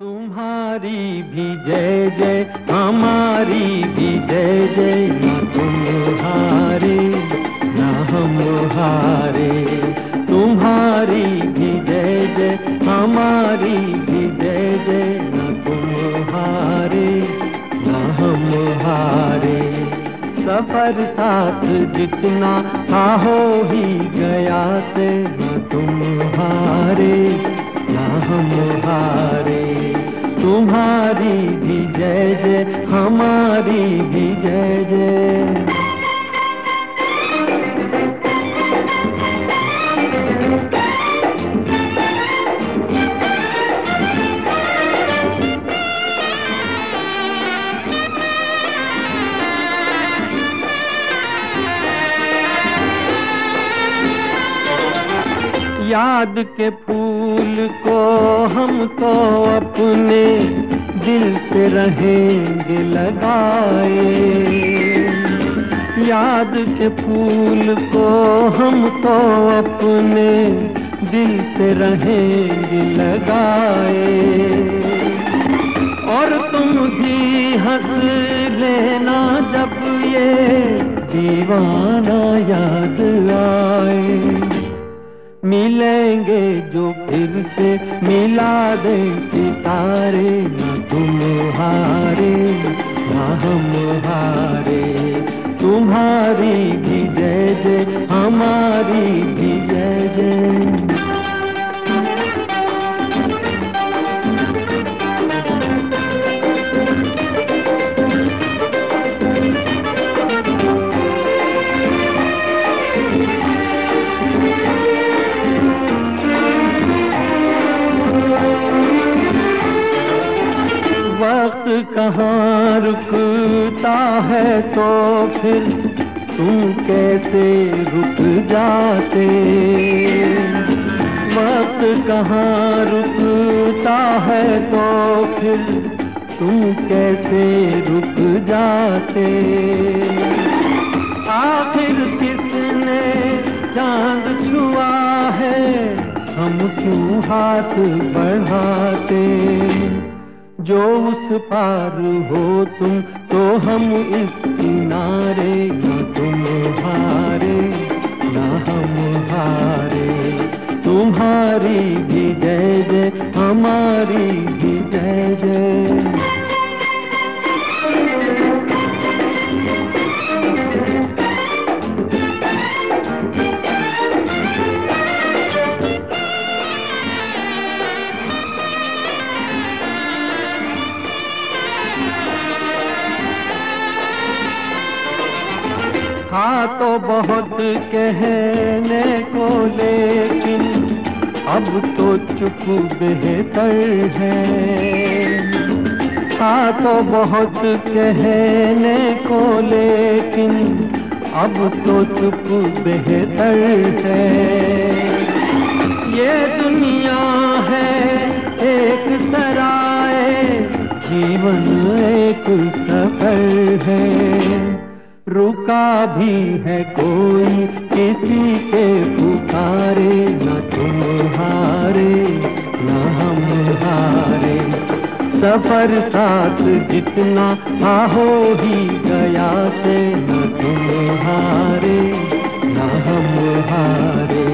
तुम्हारी भी जय जय, हमारी भी जय जय, न तुम हारे, न हम हारे। तुम्हारी भी जय जय, हमारी भी जय जय, न तुम हारे, न हम हारे। सफ़र साथ जितना था हो ही गया से जय जय हमारी भी जय जय। याद के फूल को हम तो अपने दिल से रहेंगे लगाए। याद के फूल को हम तो अपने दिल से रहेंगे लगाए। और तुम भी हंस लेना जब ये दीवाना याद आए। मिलेंगे जो फिर से मिला दे सितारे। तुम हारे ना हम हारे तुम्हारी भी जय जय हमारी भी जय जय। कहाँ रुकता है तो फिर तुम कैसे रुक जाते? वक्त कहाँ रुकता है तो फिर तुम कैसे रुक जाते? आखिर किसने चाँद छुआ है? हम क्यों हाथ बढ़ाते? जो उस पार हो तुम तो हम इस किनारे न तुम हारे, न हम हारे। तुम्हारी भी जय जय, हमारी भी जय जय। हाँ तो बहुत कहने को, लेकिन अब तो चुप बेहतर है। हाँ तो बहुत कहने को, लेकिन अब तो चुप बेहतर है। ये दुनिया है एक सराय, जीवन एक सफ़र है। रुका भी है कोई किसी के पुकारे, न तुम हारे न हम हारे सफ़र साथ जितना हो ही गया से, न तुम हारे न हम हारे